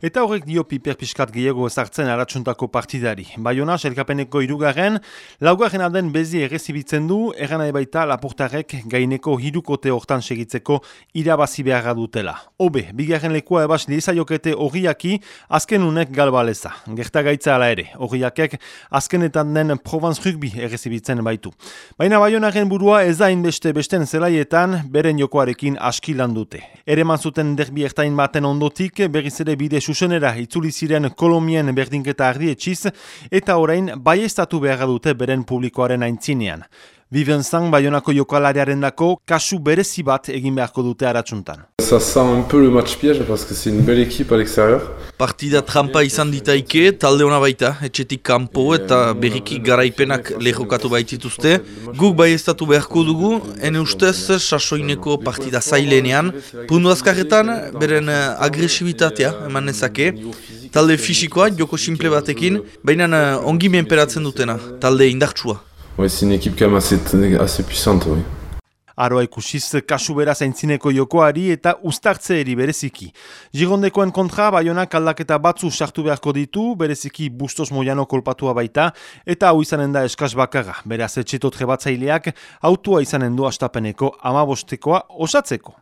Eta horrek dio piper piskat gehiago ezartzen aratsuntako partidari. Baiona, selkapeneko irugarren, laugarren alden bezi errezibitzen du, eran baita lapurtarek gaineko hirukote hortan segitzeko irabazi beharra dutela. Obe, bigarren lekua ebas lizaiokete horiaki, azken unek galbaleza. Gerta gaitza ala ere, horiakek azkenetan den Provence Rugby errezibitzen baitu. Baina baionaren burua ez da inbeste besten zelaietan, beren jokoarekin askilan dute. Ere zuten derbi ertain baten ondotik, berriz ere bide susenera itzuli ziren kolomien berdinketa ardietxiz, eta orain bai behar dute beren publikoaren aintzinean. Viven Zang Bayonako jokalariaren dako kasu berezi bat egin beharko dute aratsuntan. Ça sent un peu le match piège parce que c'est une belle équipe à l'extérieur. Partida trampa izan ditaike, talde hona baita, etxetik kanpo eta berriki garaipenak lehokatu baitituzte. Guk bai estatu beharko dugu, ene ustez sasoineko partida zailenean. Pundu azkarretan, beren eh, agresibitatea eman nezake. Talde fisikoa, joko simple batekin, baina eh, ongi menperatzen dutena, talde indartsua. Ouais, c'est une équipe quand même assez, assez puissante, oui. Aroa ikusiz kasu bera zaintzineko jokoari eta ustartze eri bereziki. Girondekoen kontra, baionak aldaketa batzu sartu beharko ditu, bereziki bustos moiano kolpatua baita, eta hau izanen da eskaz bakarra. Beraz, etxeto trebatzaileak, autua izanen du astapeneko amabostekoa osatzeko.